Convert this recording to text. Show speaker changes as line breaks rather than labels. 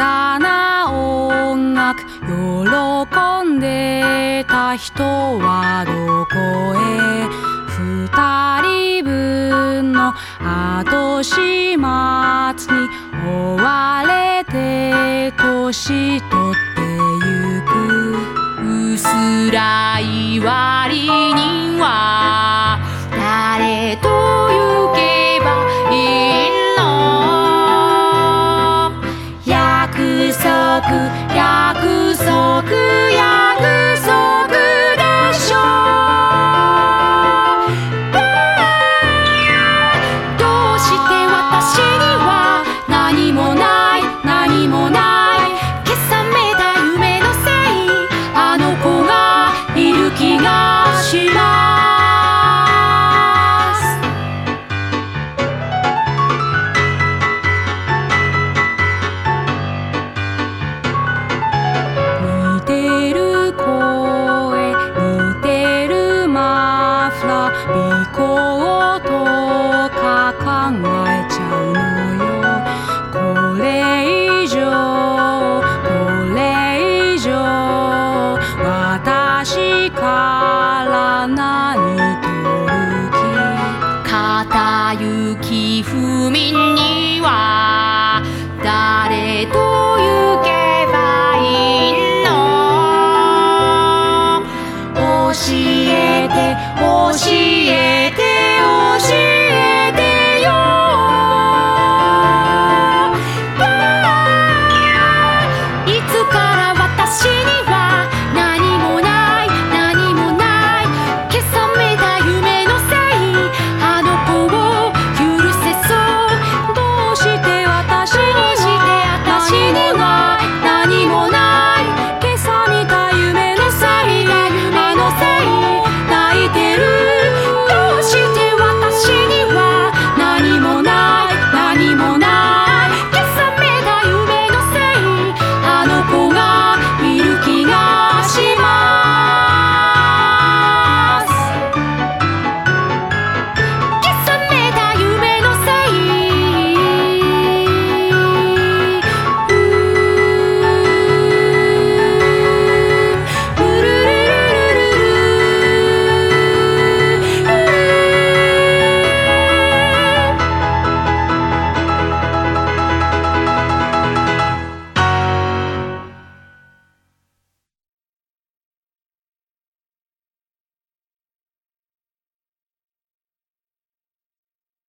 だな音楽喜んでた人はどこへ二人分の後始末に追われて年取ってゆく薄らマフラー尾行とか考えちゃうのよ。これ以上。これ以上。私から何取る気。片雪不眠には